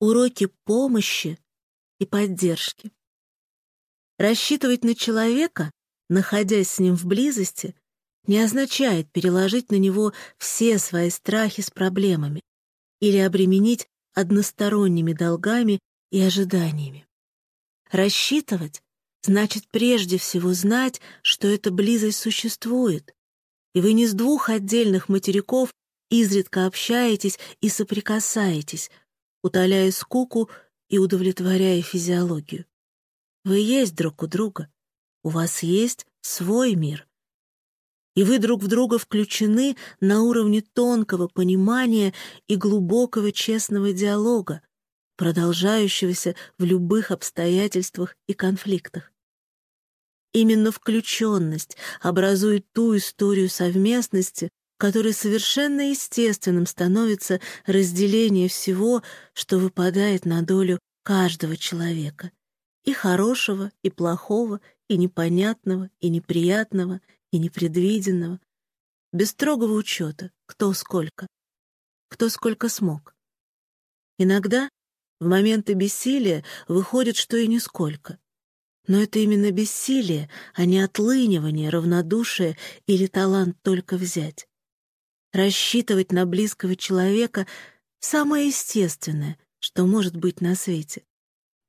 уроки помощи и поддержки. Рассчитывать на человека, находясь с ним в близости, не означает переложить на него все свои страхи с проблемами или обременить односторонними долгами и ожиданиями. Рассчитывать значит прежде всего знать, что эта близость существует, и вы не с двух отдельных материков изредка общаетесь и соприкасаетесь, утоляя скуку и удовлетворяя физиологию. Вы есть друг у друга, у вас есть свой мир. И вы друг в друга включены на уровне тонкого понимания и глубокого честного диалога, продолжающегося в любых обстоятельствах и конфликтах. Именно включенность образует ту историю совместности, которой совершенно естественным становится разделение всего, что выпадает на долю каждого человека. И хорошего, и плохого, и непонятного, и неприятного, и непредвиденного. Без строгого учета, кто сколько. Кто сколько смог. Иногда в моменты бессилия выходит, что и нисколько. Но это именно бессилие, а не отлынивание, равнодушие или талант только взять. Рассчитывать на близкого человека — самое естественное, что может быть на свете.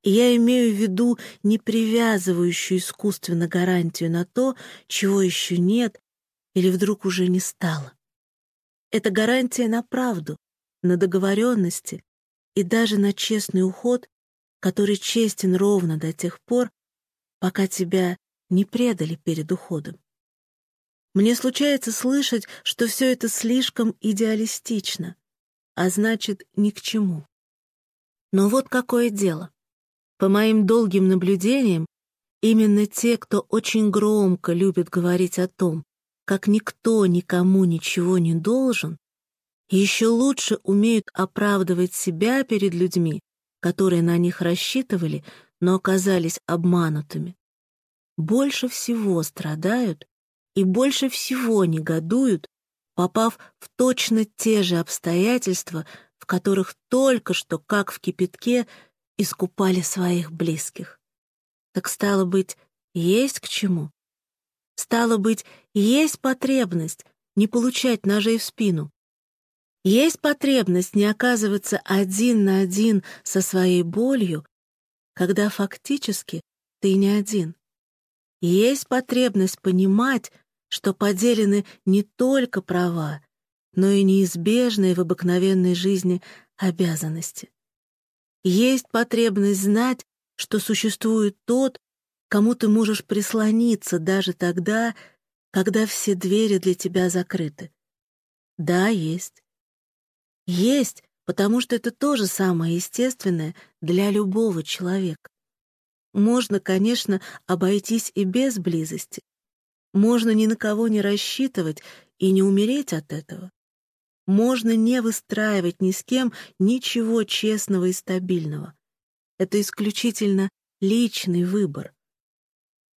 Я имею в виду не привязывающую искусственно гарантию на то, чего еще нет или вдруг уже не стало. Это гарантия на правду, на договоренности и даже на честный уход, который честен ровно до тех пор, пока тебя не предали перед уходом. Мне случается слышать, что все это слишком идеалистично, а значит, ни к чему. Но вот какое дело. По моим долгим наблюдениям, именно те, кто очень громко любит говорить о том, как никто никому ничего не должен, еще лучше умеют оправдывать себя перед людьми, которые на них рассчитывали, но оказались обманутыми. Больше всего страдают и больше всего негодуют, попав в точно те же обстоятельства, в которых только что, как в кипятке, искупали своих близких. Так стало быть, есть к чему? Стало быть, есть потребность не получать ножей в спину. Есть потребность не оказываться один на один со своей болью когда фактически ты не один. Есть потребность понимать, что поделены не только права, но и неизбежные в обыкновенной жизни обязанности. Есть потребность знать, что существует тот, кому ты можешь прислониться даже тогда, когда все двери для тебя закрыты. Да, есть. Есть, потому что это тоже самое естественное для любого человека. Можно, конечно, обойтись и без близости. Можно ни на кого не рассчитывать и не умереть от этого. Можно не выстраивать ни с кем ничего честного и стабильного. Это исключительно личный выбор.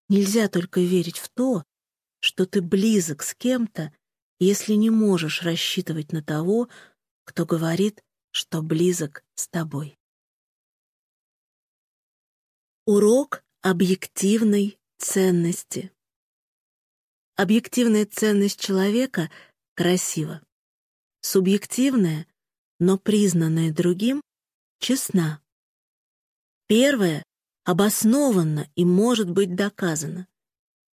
Нельзя только верить в то, что ты близок с кем-то, если не можешь рассчитывать на того, кто говорит что близок с тобой. Урок объективной ценности. Объективная ценность человека красива. Субъективная, но признанная другим, честна. Первая обоснованно и может быть доказана.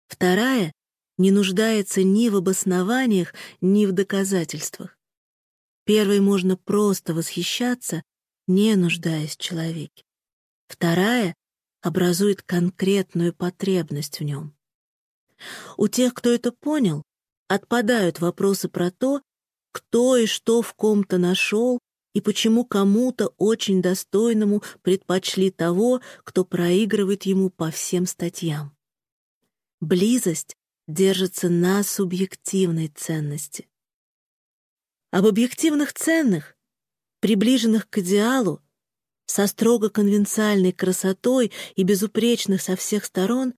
Вторая не нуждается ни в обоснованиях, ни в доказательствах. Первой можно просто восхищаться, не нуждаясь в человеке. Вторая образует конкретную потребность в нем. У тех, кто это понял, отпадают вопросы про то, кто и что в ком-то нашел и почему кому-то очень достойному предпочли того, кто проигрывает ему по всем статьям. Близость держится на субъективной ценности. Об объективных ценных, приближенных к идеалу, со строго конвенциальной красотой и безупречных со всех сторон,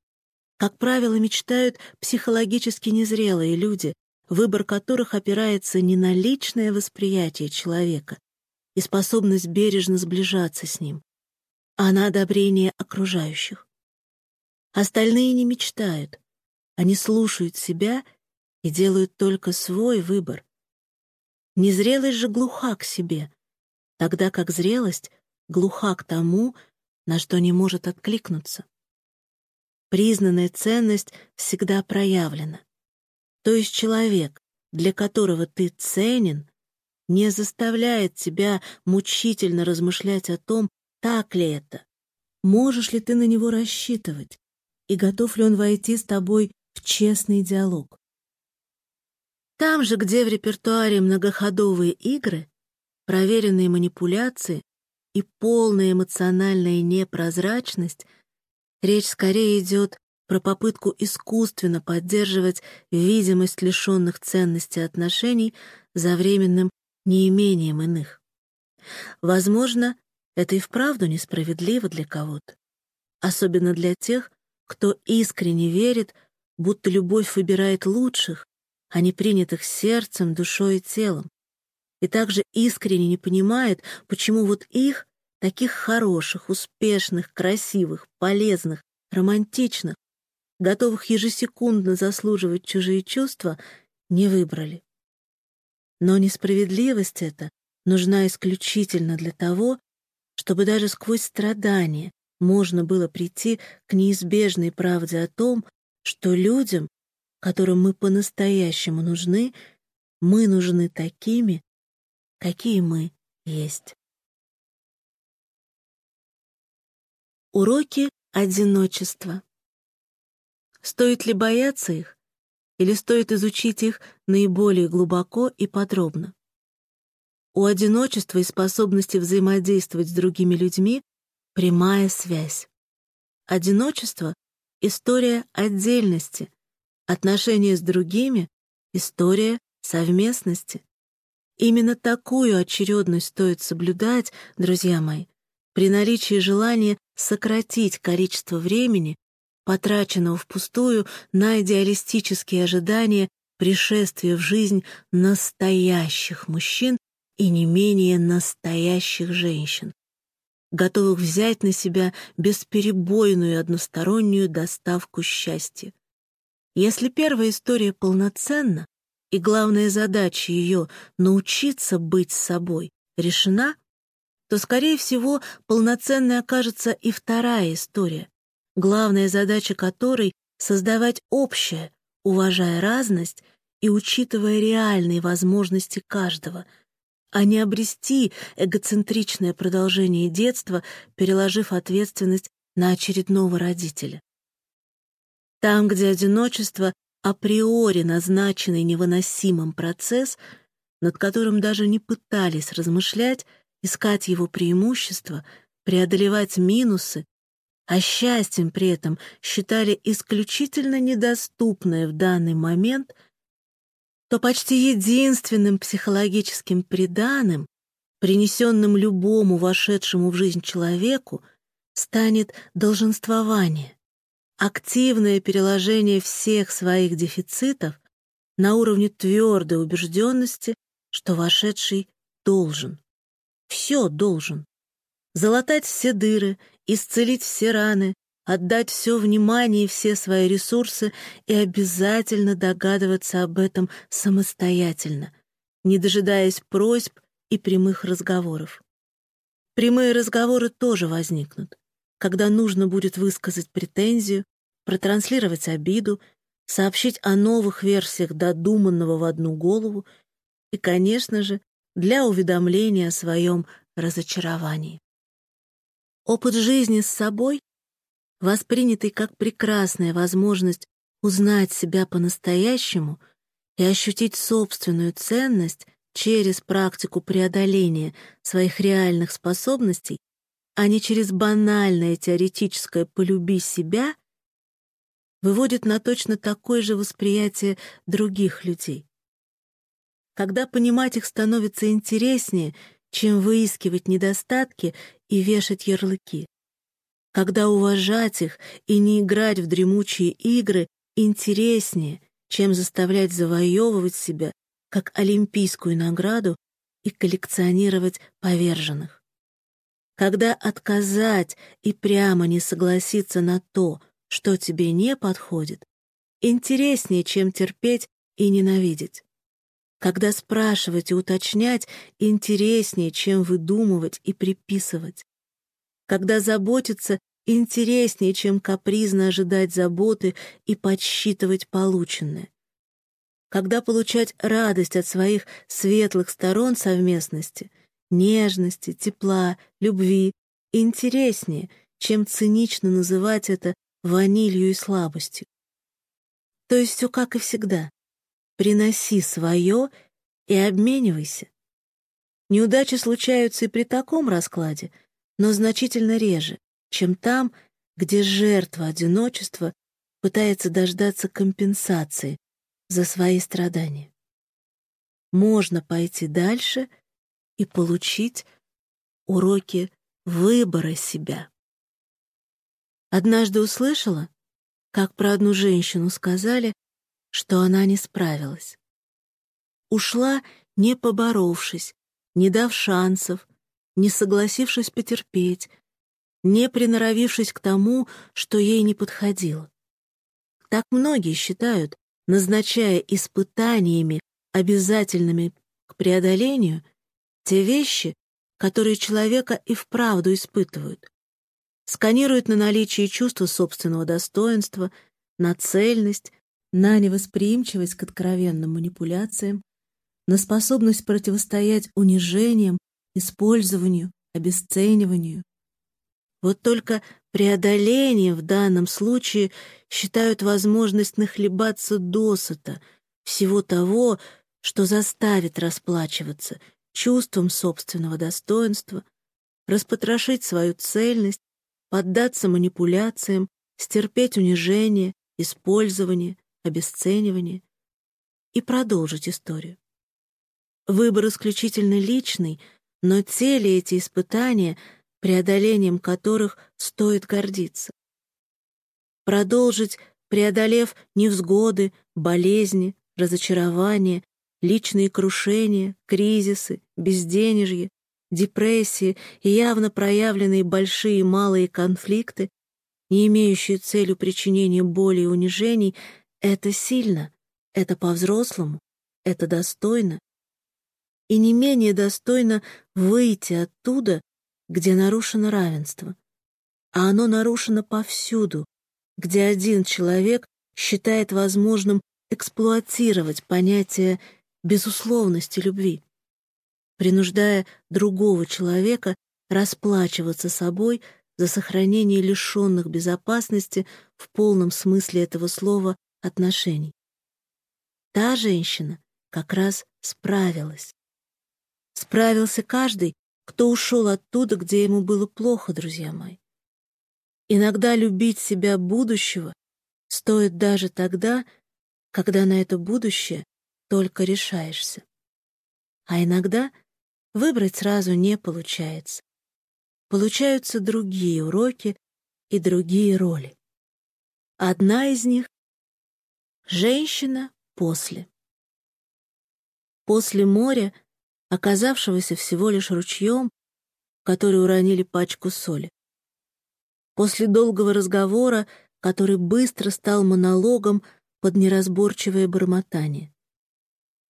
как правило, мечтают психологически незрелые люди, выбор которых опирается не на личное восприятие человека и способность бережно сближаться с ним, а на одобрение окружающих. Остальные не мечтают, они слушают себя и делают только свой выбор. Незрелость же глуха к себе, тогда как зрелость глуха к тому, на что не может откликнуться. Признанная ценность всегда проявлена. То есть человек, для которого ты ценен, не заставляет тебя мучительно размышлять о том, так ли это, можешь ли ты на него рассчитывать и готов ли он войти с тобой в честный диалог. Там же, где в репертуаре многоходовые игры, проверенные манипуляции и полная эмоциональная непрозрачность, речь скорее идет про попытку искусственно поддерживать видимость лишенных ценности отношений за временным неимением иных. Возможно, это и вправду несправедливо для кого-то, особенно для тех, кто искренне верит, будто любовь выбирает лучших, а не принятых сердцем, душой и телом, и также искренне не понимает, почему вот их, таких хороших, успешных, красивых, полезных, романтичных, готовых ежесекундно заслуживать чужие чувства, не выбрали. Но несправедливость эта нужна исключительно для того, чтобы даже сквозь страдания можно было прийти к неизбежной правде о том, что людям, которым мы по-настоящему нужны, мы нужны такими, какие мы есть. Уроки одиночества. Стоит ли бояться их, или стоит изучить их наиболее глубоко и подробно? У одиночества и способности взаимодействовать с другими людьми прямая связь. Одиночество — история отдельности, отношения с другими — история совместности. Именно такую очередность стоит соблюдать, друзья мои, при наличии желания сократить количество времени, потраченного впустую на идеалистические ожидания пришествия в жизнь настоящих мужчин и не менее настоящих женщин, готовых взять на себя бесперебойную одностороннюю доставку счастья. Если первая история полноценна, и главная задача ее — научиться быть собой — решена, то, скорее всего, полноценной окажется и вторая история, главная задача которой — создавать общее, уважая разность и учитывая реальные возможности каждого — а не обрести эгоцентричное продолжение детства, переложив ответственность на очередного родителя. Там, где одиночество априори назначенный невыносимым процесс, над которым даже не пытались размышлять, искать его преимущества, преодолевать минусы, а счастьем при этом считали исключительно недоступное в данный момент — то почти единственным психологическим приданым, принесенным любому вошедшему в жизнь человеку, станет долженствование, активное переложение всех своих дефицитов на уровне твердой убежденности, что вошедший должен. Все должен. Залатать все дыры, исцелить все раны, отдать все внимание и все свои ресурсы и обязательно догадываться об этом самостоятельно, не дожидаясь просьб и прямых разговоров. Прямые разговоры тоже возникнут, когда нужно будет высказать претензию, протранслировать обиду, сообщить о новых версиях додуманного в одну голову и, конечно же, для уведомления о своем разочаровании. Опыт жизни с собой воспринятый как прекрасная возможность узнать себя по-настоящему и ощутить собственную ценность через практику преодоления своих реальных способностей, а не через банальное теоретическое «полюби себя», выводит на точно такое же восприятие других людей. Когда понимать их становится интереснее, чем выискивать недостатки и вешать ярлыки когда уважать их и не играть в дремучие игры интереснее, чем заставлять завоевывать себя как олимпийскую награду и коллекционировать поверженных. Когда отказать и прямо не согласиться на то, что тебе не подходит, интереснее, чем терпеть и ненавидеть. Когда спрашивать и уточнять интереснее, чем выдумывать и приписывать. Когда заботиться интереснее, чем капризно ожидать заботы и подсчитывать полученное. Когда получать радость от своих светлых сторон совместности, нежности, тепла, любви, интереснее, чем цинично называть это ванилью и слабостью. То есть все как и всегда. Приноси свое и обменивайся. Неудачи случаются и при таком раскладе, но значительно реже, чем там, где жертва одиночества пытается дождаться компенсации за свои страдания. Можно пойти дальше и получить уроки выбора себя. Однажды услышала, как про одну женщину сказали, что она не справилась. Ушла, не поборовшись, не дав шансов, не согласившись потерпеть, не приноровившись к тому, что ей не подходило. Так многие считают, назначая испытаниями, обязательными к преодолению, те вещи, которые человека и вправду испытывают. Сканируют на наличие чувства собственного достоинства, на цельность, на невосприимчивость к откровенным манипуляциям, на способность противостоять унижениям, использованию, обесцениванию. Вот только преодолением в данном случае считают возможность нахлебаться досыта всего того, что заставит расплачиваться чувством собственного достоинства, распотрошить свою цельность, поддаться манипуляциям, стерпеть унижение, использование, обесценивание и продолжить историю. Выбор исключительно личный, но те ли эти испытания, преодолением которых стоит гордиться? Продолжить, преодолев невзгоды, болезни, разочарования, личные крушения, кризисы, безденежье, депрессии и явно проявленные большие и малые конфликты, не имеющие целью причинения боли и унижений, это сильно, это по-взрослому, это достойно. И не менее достойно выйти оттуда, где нарушено равенство. А оно нарушено повсюду, где один человек считает возможным эксплуатировать понятие безусловности любви, принуждая другого человека расплачиваться собой за сохранение лишенных безопасности в полном смысле этого слова отношений. Та женщина как раз справилась. Справился каждый, кто ушел оттуда, где ему было плохо, друзья мои. Иногда любить себя будущего стоит даже тогда, когда на это будущее только решаешься. А иногда выбрать сразу не получается получаются другие уроки и другие роли. Одна из них — женщина после. После моря, оказавшегося всего лишь ручьем, в который уронили пачку соли. После долгого разговора, который быстро стал монологом под неразборчивое бормотание.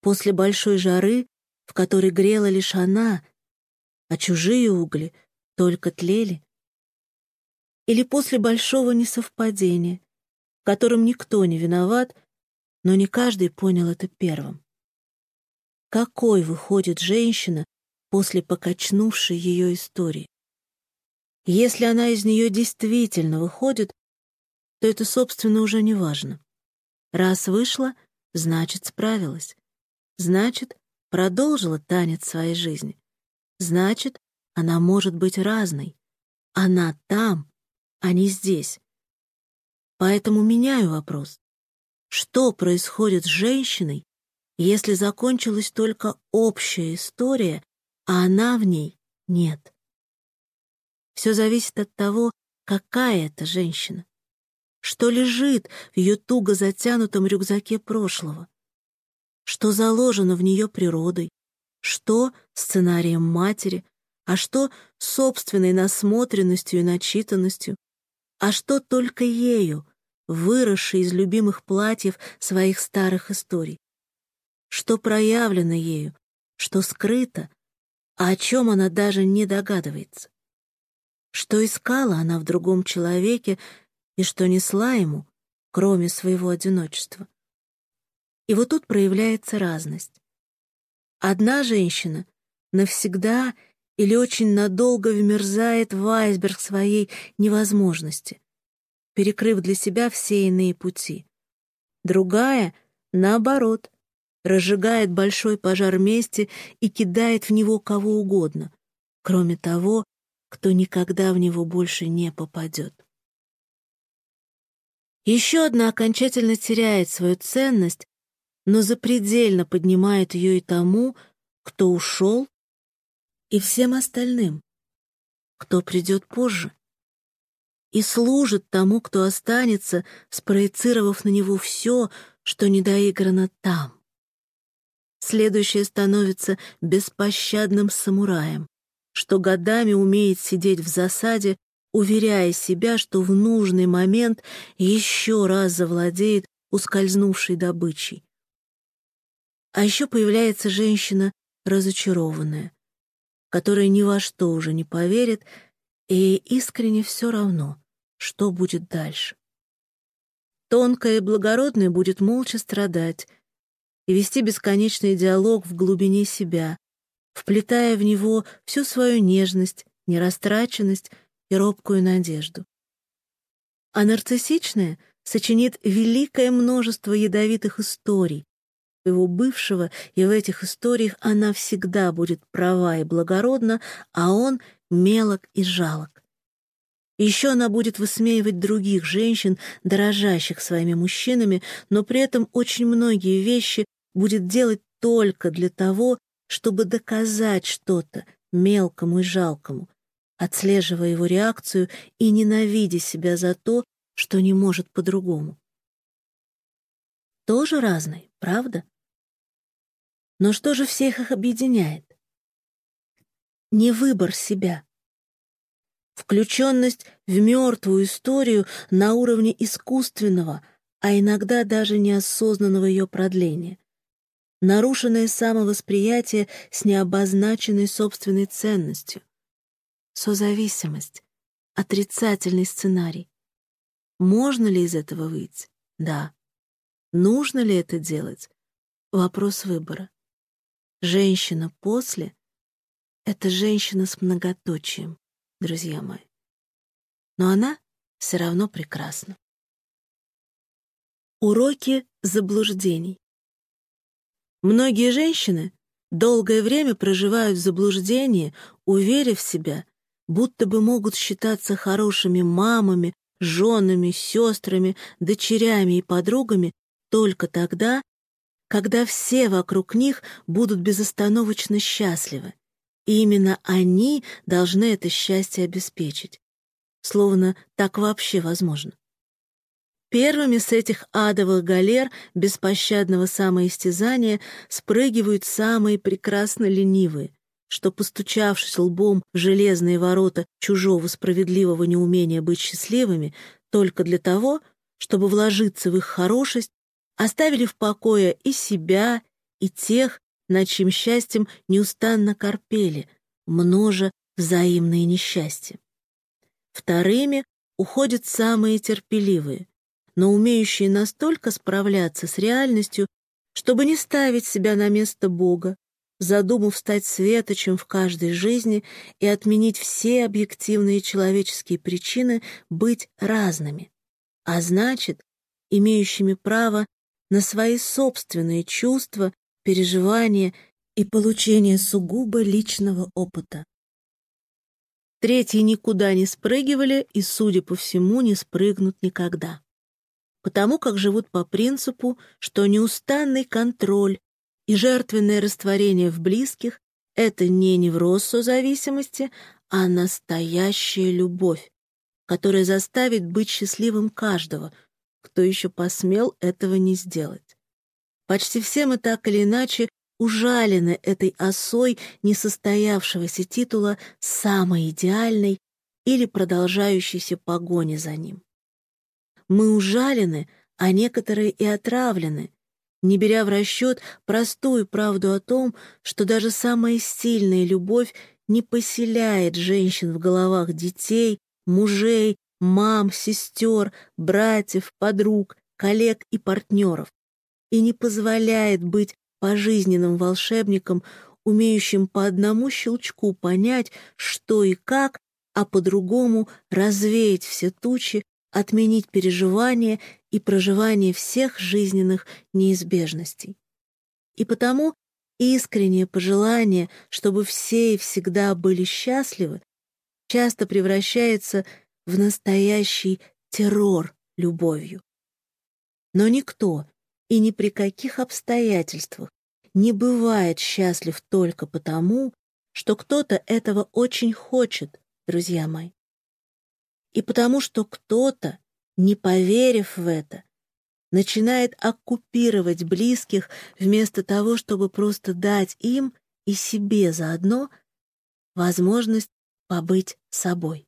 После большой жары, в которой грела лишь она, а чужие угли — только тлели? Или после большого несовпадения, в котором никто не виноват, но не каждый понял это первым? Какой выходит женщина после покачнувшей ее истории? Если она из нее действительно выходит, то это, собственно, уже не важно. Раз вышла, значит, справилась. Значит, продолжила танец своей жизни. Значит, она может быть разной. Она там, а не здесь. Поэтому меняю вопрос. Что происходит с женщиной, если закончилась только общая история, а она в ней нет? Все зависит от того, какая это женщина. Что лежит в ее туго затянутом рюкзаке прошлого? Что заложено в нее природой? что сценарием матери, а что собственной насмотренностью и начитанностью, а что только ею, выросшей из любимых платьев своих старых историй. Что проявлено ею, что скрыто, а о чем она даже не догадывается. Что искала она в другом человеке и что несла ему, кроме своего одиночества. И вот тут проявляется разность. Одна женщина навсегда или очень надолго вмерзает в айсберг своей невозможности, перекрыв для себя все иные пути. Другая, наоборот, разжигает большой пожар мести и кидает в него кого угодно, кроме того, кто никогда в него больше не попадет. Еще одна окончательно теряет свою ценность, но запредельно поднимает ее и тому, кто ушел, и всем остальным, кто придет позже, и служит тому, кто останется, спроецировав на него все, что недоиграно там. Следующее становится беспощадным самураем, что годами умеет сидеть в засаде, уверяя себя, что в нужный момент еще раз завладеет ускользнувшей добычей. А еще появляется женщина разочарованная, которая ни во что уже не поверит и искренне все равно, что будет дальше. Тонкая и благородная будет молча страдать и вести бесконечный диалог в глубине себя, вплетая в него всю свою нежность, нерастраченность и робкую надежду. А нарциссичная сочинит великое множество ядовитых историй, его бывшего, и в этих историях она всегда будет права и благородна, а он мелок и жалок. Еще она будет высмеивать других женщин, дорожащих своими мужчинами, но при этом очень многие вещи будет делать только для того, чтобы доказать что-то мелкому и жалкому, отслеживая его реакцию и ненавидя себя за то, что не может по-другому. Тоже разный, правда? Но что же всех их объединяет? Не выбор себя. Включенность в мертвую историю на уровне искусственного, а иногда даже неосознанного ее продления. Нарушенное самовосприятие с необозначенной собственной ценностью. Созависимость. Отрицательный сценарий. Можно ли из этого выйти? Да. Нужно ли это делать? Вопрос выбора. Женщина после — это женщина с многоточием, друзья мои. Но она все равно прекрасна. Уроки заблуждений. Многие женщины долгое время проживают в заблуждении, уверив себя, будто бы могут считаться хорошими мамами, женами, сестрами, дочерями и подругами только тогда, когда все вокруг них будут безостановочно счастливы. И именно они должны это счастье обеспечить. Словно так вообще возможно. Первыми с этих адовых галер беспощадного самоистязания спрыгивают самые прекрасно ленивые, что, постучавшись лбом в железные ворота чужого справедливого неумения быть счастливыми, только для того, чтобы вложиться в их хорошесть оставили в покое и себя, и тех, над чьим счастьем неустанно корпели, множа взаимные несчастья. Вторыми уходят самые терпеливые, но умеющие настолько справляться с реальностью, чтобы не ставить себя на место Бога, задумав стать светочем в каждой жизни и отменить все объективные человеческие причины быть разными, а значит, имеющими право на свои собственные чувства, переживания и получение сугубо личного опыта. Третьи никуда не спрыгивали и, судя по всему, не спрыгнут никогда. Потому как живут по принципу, что неустанный контроль и жертвенное растворение в близких — это не невроз созависимости, а настоящая любовь, которая заставит быть счастливым каждого — кто еще посмел этого не сделать. Почти все мы так или иначе ужалены этой осой несостоявшегося титула самой идеальной или продолжающейся погони за ним. Мы ужалены, а некоторые и отравлены, не беря в расчет простую правду о том, что даже самая сильная любовь не поселяет женщин в головах детей, мужей, мам, сестер, братьев, подруг, коллег и партнеров и не позволяет быть пожизненным волшебником, умеющим по одному щелчку понять, что и как, а по-другому развеять все тучи, отменить переживания и проживание всех жизненных неизбежностей. И потому искреннее пожелание, чтобы все и всегда были счастливы, часто превращается в настоящий террор любовью. Но никто и ни при каких обстоятельствах не бывает счастлив только потому, что кто-то этого очень хочет, друзья мои. И потому что кто-то, не поверив в это, начинает оккупировать близких вместо того, чтобы просто дать им и себе заодно возможность побыть собой.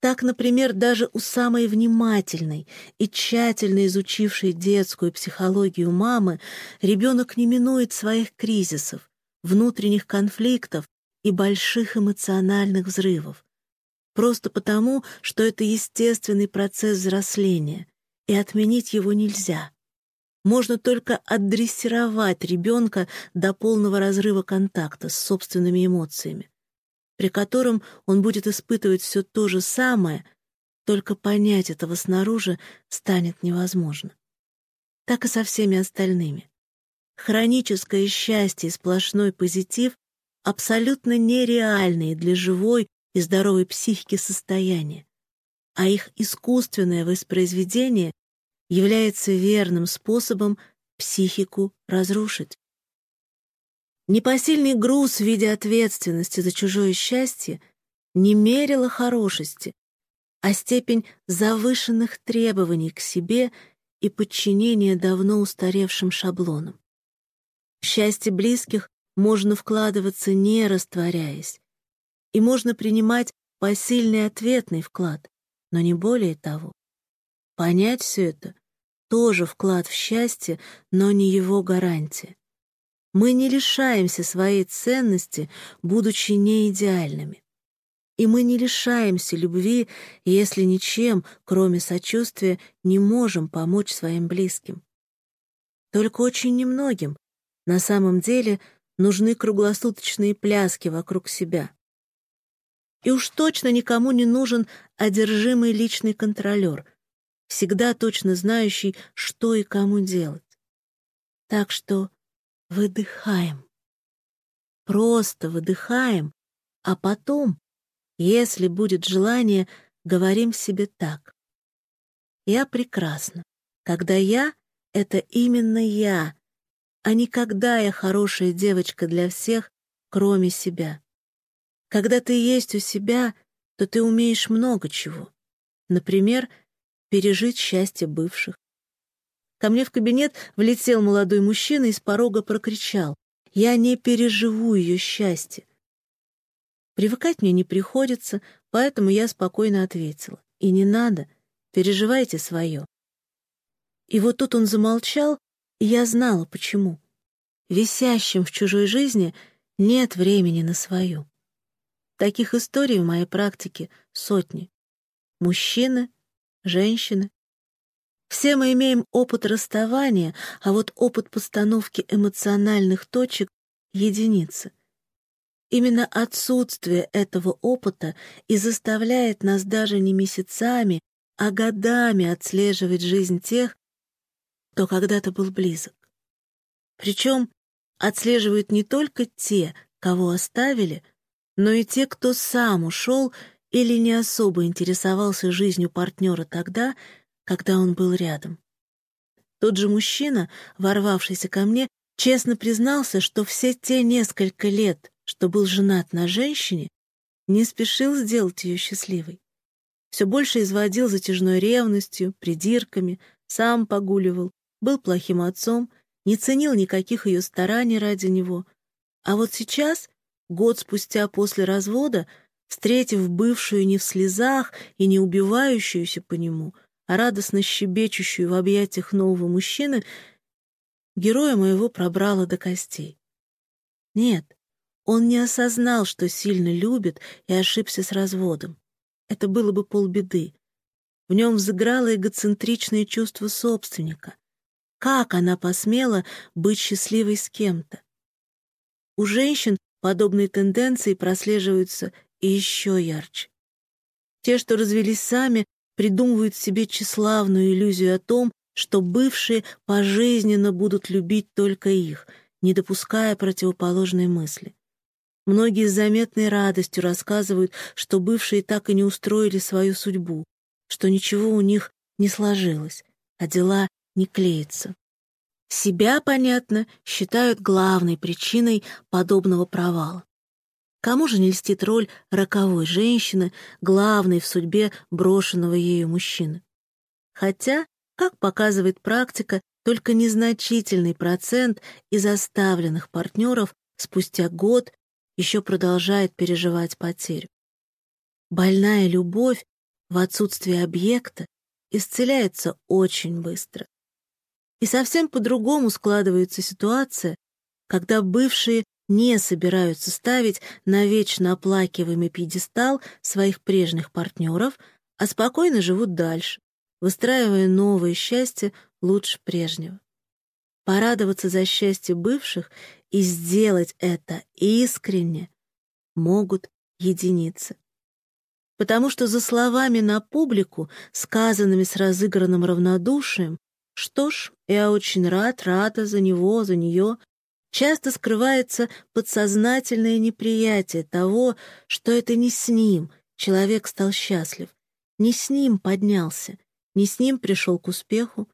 Так, например, даже у самой внимательной и тщательно изучившей детскую психологию мамы ребенок не минует своих кризисов, внутренних конфликтов и больших эмоциональных взрывов. Просто потому, что это естественный процесс взросления, и отменить его нельзя. Можно только отдрессировать ребенка до полного разрыва контакта с собственными эмоциями при котором он будет испытывать все то же самое, только понять этого снаружи станет невозможно. Так и со всеми остальными. Хроническое счастье и сплошной позитив абсолютно нереальные для живой и здоровой психики состояния, а их искусственное воспроизведение является верным способом психику разрушить. Непосильный груз в виде ответственности за чужое счастье не мерило хорошести, а степень завышенных требований к себе и подчинения давно устаревшим шаблонам. В счастье близких можно вкладываться, не растворяясь, и можно принимать посильный ответный вклад, но не более того. Понять все это — тоже вклад в счастье, но не его гарантия. Мы не лишаемся своей ценности, будучи неидеальными. И мы не лишаемся любви, если ничем, кроме сочувствия, не можем помочь своим близким. Только очень немногим на самом деле нужны круглосуточные пляски вокруг себя. И уж точно никому не нужен одержимый личный контролер, всегда точно знающий, что и кому делать. Так что Выдыхаем. Просто выдыхаем, а потом, если будет желание, говорим себе так. Я прекрасна, когда я — это именно я, а не когда я хорошая девочка для всех, кроме себя. Когда ты есть у себя, то ты умеешь много чего. Например, пережить счастье бывших, Ко мне в кабинет влетел молодой мужчина и с порога прокричал. «Я не переживу ее счастье». Привыкать мне не приходится, поэтому я спокойно ответила. «И не надо, переживайте свое». И вот тут он замолчал, и я знала, почему. Висящим в чужой жизни нет времени на свою. Таких историй в моей практике сотни. Мужчины, женщины, все мы имеем опыт расставания, а вот опыт постановки эмоциональных точек — единицы. Именно отсутствие этого опыта и заставляет нас даже не месяцами, а годами отслеживать жизнь тех, кто когда-то был близок. Причем отслеживают не только те, кого оставили, но и те, кто сам ушел или не особо интересовался жизнью партнера тогда, когда он был рядом. Тот же мужчина, ворвавшийся ко мне, честно признался, что все те несколько лет, что был женат на женщине, не спешил сделать ее счастливой. Все больше изводил затяжной ревностью, придирками, сам погуливал, был плохим отцом не ценил никаких ее стараний ради него. А вот сейчас, год спустя после развода, встретив бывшую не в слезах и не убивающуюся по нему, радостно щебечущую в объятиях нового мужчины, героя моего пробрало до костей. Нет, он не осознал, что сильно любит, и ошибся с разводом. Это было бы полбеды. В нем взыграло эгоцентричное чувство собственника. Как она посмела быть счастливой с кем-то? У женщин подобные тенденции прослеживаются еще ярче. Те, что развелись сами, придумывают себе тщеславную иллюзию о том, что бывшие пожизненно будут любить только их, не допуская противоположной мысли. Многие с заметной радостью рассказывают, что бывшие так и не устроили свою судьбу, что ничего у них не сложилось, а дела не клеятся. Себя, понятно, считают главной причиной подобного провала. Кому же не льстит роль роковой женщины, главной в судьбе брошенного ею мужчины? Хотя, как показывает практика, только незначительный процент из оставленных партнеров спустя год еще продолжает переживать потерю. Больная любовь в отсутствии объекта исцеляется очень быстро. И совсем по-другому складывается ситуация, когда бывшие не собираются ставить на вечно оплакиваемый пьедестал своих прежних партнеров, а спокойно живут дальше, выстраивая новое счастье лучше прежнего. Порадоваться за счастье бывших и сделать это искренне могут единицы потому что за словами на публику, сказанными с разыгранным равнодушием, что ж, я очень рад, рада за него, за нее, часто скрывается подсознательное неприятие того, что это не с ним человек стал счастлив, не с ним поднялся, не с ним пришел к успеху.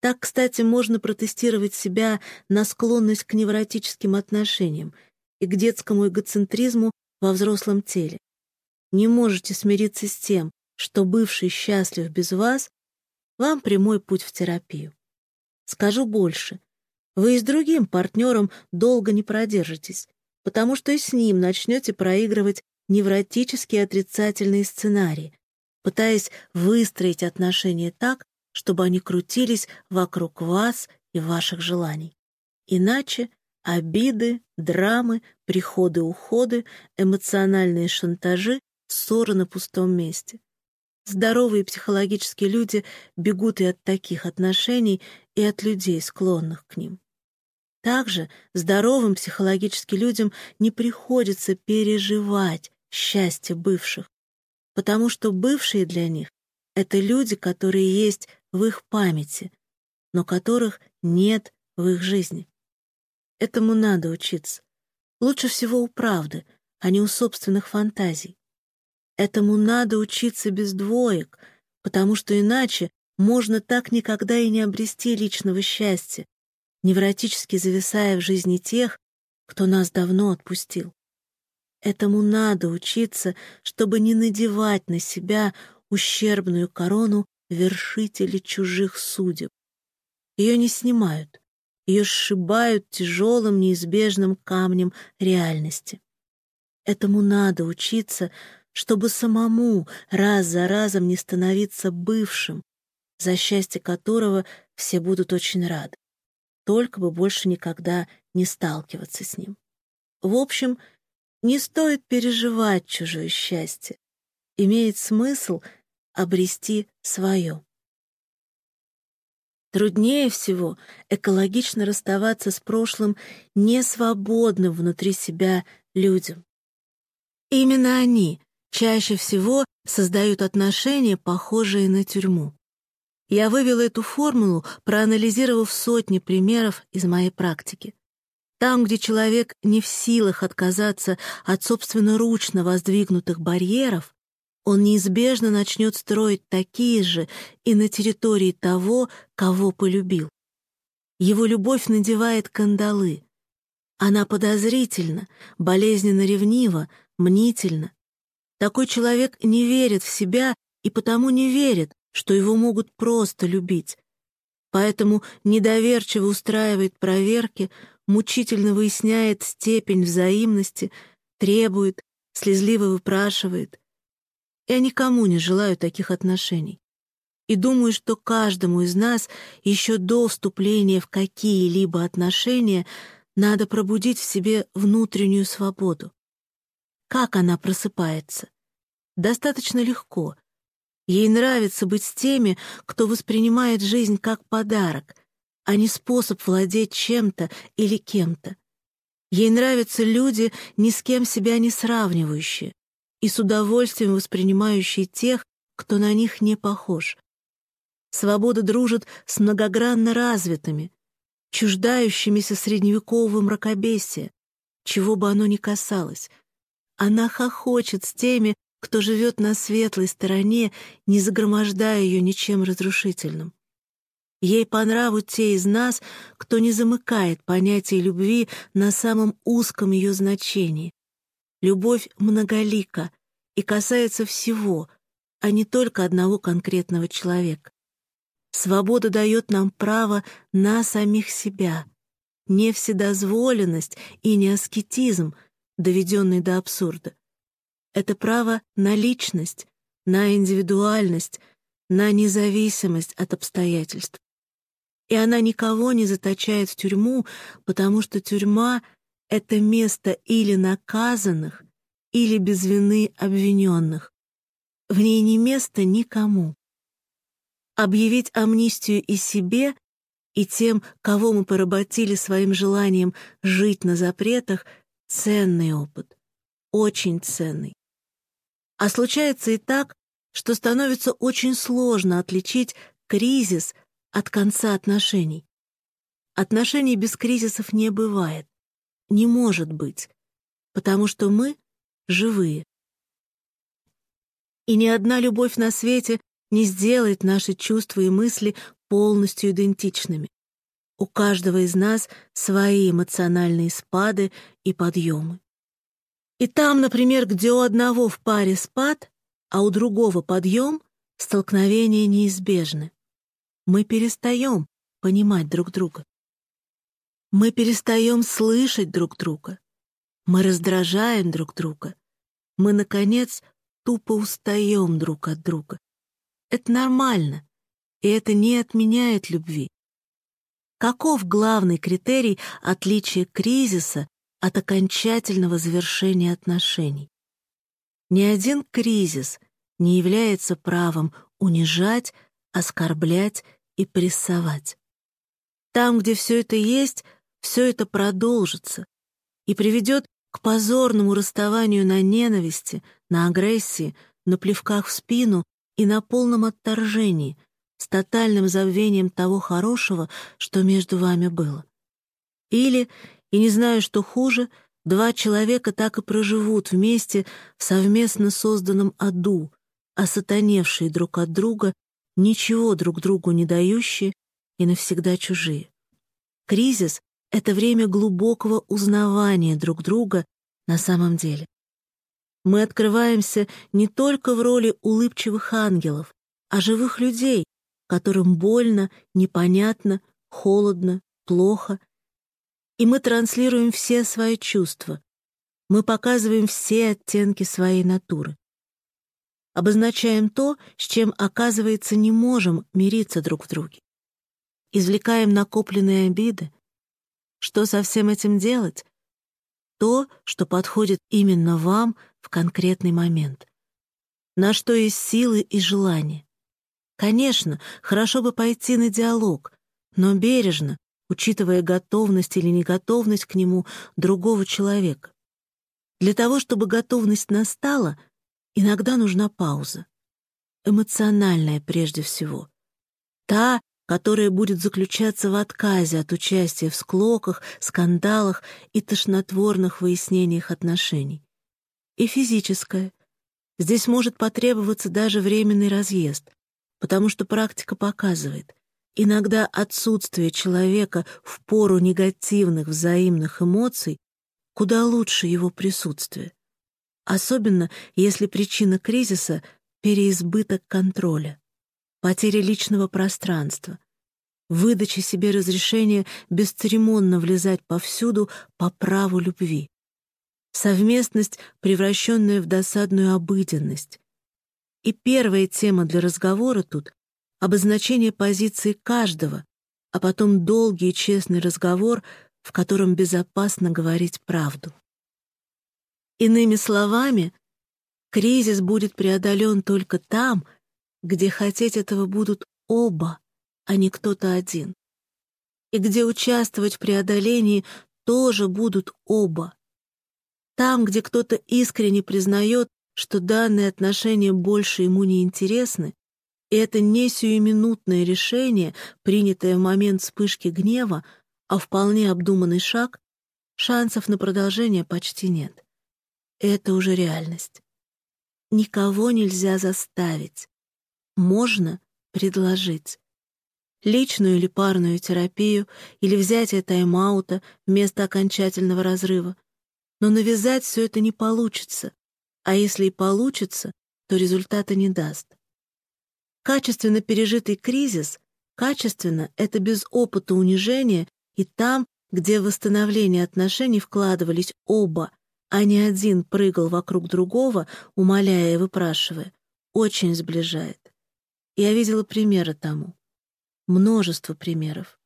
Так, кстати, можно протестировать себя на склонность к невротическим отношениям и к детскому эгоцентризму во взрослом теле не можете смириться с тем, что бывший счастлив без вас, вам прямой путь в терапию. Скажу больше. Вы и с другим партнером долго не продержитесь, потому что и с ним начнете проигрывать невротические отрицательные сценарии, пытаясь выстроить отношения так, чтобы они крутились вокруг вас и ваших желаний. Иначе обиды, драмы, приходы-уходы, эмоциональные шантажи ссоры на пустом месте. Здоровые психологические люди бегут и от таких отношений, и от людей, склонных к ним. Также здоровым психологически людям не приходится переживать счастье бывших, потому что бывшие для них — это люди, которые есть в их памяти, но которых нет в их жизни. Этому надо учиться. Лучше всего у правды, а не у собственных фантазий. Этому надо учиться без двоек, потому что иначе можно так никогда и не обрести личного счастья, невротически зависая в жизни тех, кто нас давно отпустил. Этому надо учиться, чтобы не надевать на себя ущербную корону вершителей чужих судеб. Ее не снимают, ее сшибают тяжелым неизбежным камнем реальности. Этому надо учиться, чтобы самому раз за разом не становиться бывшим, за счастье которого все будут очень рады. Только бы больше никогда не сталкиваться с ним. В общем, не стоит переживать чужое счастье. Имеет смысл обрести свое. Труднее всего экологично расставаться с прошлым несвободным внутри себя людям. Именно они чаще всего создают отношения, похожие на тюрьму. Я вывела эту формулу, проанализировав сотни примеров из моей практики. Там, где человек не в силах отказаться от собственноручно воздвигнутых барьеров, он неизбежно начнет строить такие же и на территории того, кого полюбил. Его любовь надевает кандалы. Она подозрительна, болезненно ревнива, мнительна, такой человек не верит в себя и потому не верит, что его могут просто любить. Поэтому недоверчиво устраивает проверки, мучительно выясняет степень взаимности, требует, слезливо выпрашивает. Я никому не желаю таких отношений. И думаю, что каждому из нас еще до вступления в какие-либо отношения надо пробудить в себе внутреннюю свободу. Как она просыпается? Достаточно легко. Ей нравится быть с теми, кто воспринимает жизнь как подарок, а не способ владеть чем-то или кем-то. Ей нравятся люди, ни с кем себя не сравнивающие и с удовольствием воспринимающие тех, кто на них не похож. Свобода дружит с многогранно развитыми, чуждающимися средневекового мракобесия, чего бы оно ни касалось. Она хохочет с теми, кто живет на светлой стороне, не загромождая ее ничем разрушительным. Ей по нраву те из нас, кто не замыкает понятие любви на самом узком ее значении. Любовь многолика и касается всего, а не только одного конкретного человека. Свобода дает нам право на самих себя, не вседозволенность и не аскетизм, доведенный до абсурда. Это право на личность, на индивидуальность, на независимость от обстоятельств. И она никого не заточает в тюрьму, потому что тюрьма — это место или наказанных, или без вины обвиненных. В ней не место никому. Объявить амнистию и себе, и тем, кого мы поработили своим желанием жить на запретах, ценный опыт, очень ценный. А случается и так, что становится очень сложно отличить кризис от конца отношений. Отношений без кризисов не бывает, не может быть, потому что мы живые. И ни одна любовь на свете не сделает наши чувства и мысли полностью идентичными. У каждого из нас свои эмоциональные спады и подъемы. И там, например, где у одного в паре спад, а у другого подъем, столкновения неизбежны мы перестаем понимать друг друга. Мы перестаем слышать друг друга. Мы раздражаем друг друга. Мы, наконец, тупо устаем друг от друга. Это нормально, и это не отменяет любви. Каков главный критерий отличия кризиса от окончательного завершения отношений? Ни один кризис не является правом унижать, оскорблять и прессовать. Там, где все это есть, все это продолжится и приведет к позорному расставанию на ненависти, на агрессии, на плевках в спину и на полном отторжении, с тотальным забвением того хорошего, что между вами было. Или, и не знаю, что хуже, два человека так и проживут вместе в совместно созданном аду, осатаневшие друг от друга ничего друг другу не дающие и навсегда чужие. Кризис — это время глубокого узнавания друг друга на самом деле. Мы открываемся не только в роли улыбчивых ангелов, а живых людей, которым больно, непонятно, холодно, плохо. И мы транслируем все свои чувства. Мы показываем все оттенки своей натуры обозначаем то, с чем, оказывается, не можем мириться друг в друге. Извлекаем накопленные обиды. Что со всем этим делать? То, что подходит именно вам в конкретный момент. На что есть силы и желания. Конечно, хорошо бы пойти на диалог, но бережно, учитывая готовность или неготовность к нему другого человека. Для того, чтобы готовность настала — Иногда нужна пауза. Эмоциональная прежде всего. Та, которая будет заключаться в отказе от участия в склоках, скандалах и тошнотворных выяснениях отношений. И физическая. Здесь может потребоваться даже временный разъезд, потому что практика показывает, иногда отсутствие человека в пору негативных взаимных эмоций куда лучше его присутствия особенно если причина кризиса — переизбыток контроля, потеря личного пространства. выдаче себе разрешения бесцеремонно влезать повсюду по праву любви. Совместность, превращенная в досадную обыденность. И первая тема для разговора тут — обозначение позиции каждого, а потом долгий и честный разговор, в котором безопасно говорить правду. Иными словами, кризис будет преодолен только там, где хотеть этого будут оба, а не кто-то один. И где участвовать в преодолении тоже будут оба. Там, где кто-то искренне признает, что данные отношения больше ему не интересны, и это не сиюминутное решение, принятое в момент вспышки гнева, а вполне обдуманный шаг, шансов на продолжение почти нет. Это уже реальность. Никого нельзя заставить. Можно предложить. Личную или парную терапию, или взятие тайм-аута вместо окончательного разрыва. Но навязать все это не получится. А если и получится, то результата не даст. Качественно пережитый кризис, качественно — это без опыта унижения и там, где в восстановление отношений вкладывались оба, а не один прыгал вокруг другого, умоляя и выпрашивая, очень сближает. Я видела примеры тому. Множество примеров.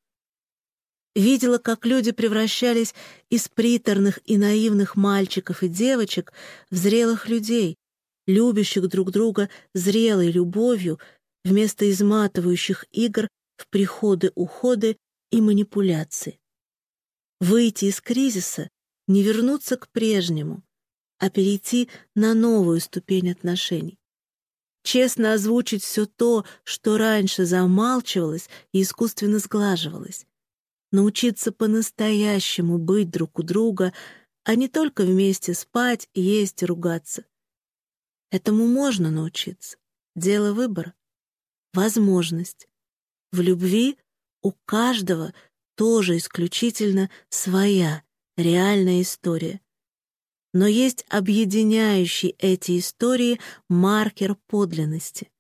Видела, как люди превращались из приторных и наивных мальчиков и девочек в зрелых людей, любящих друг друга зрелой любовью вместо изматывающих игр в приходы-уходы и манипуляции. Выйти из кризиса, не вернуться к прежнему, а перейти на новую ступень отношений честно озвучить все то, что раньше замалчивалось и искусственно сглаживалось. Научиться по-настоящему быть друг у друга, а не только вместе спать, есть и ругаться. Этому можно научиться. Дело выбора. Возможность. В любви у каждого тоже исключительно своя реальная история но есть объединяющий эти истории маркер подлинности.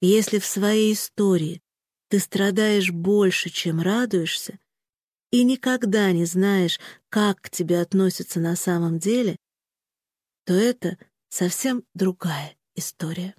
Если в своей истории ты страдаешь больше, чем радуешься, и никогда не знаешь, как к тебе относятся на самом деле, то это совсем другая история.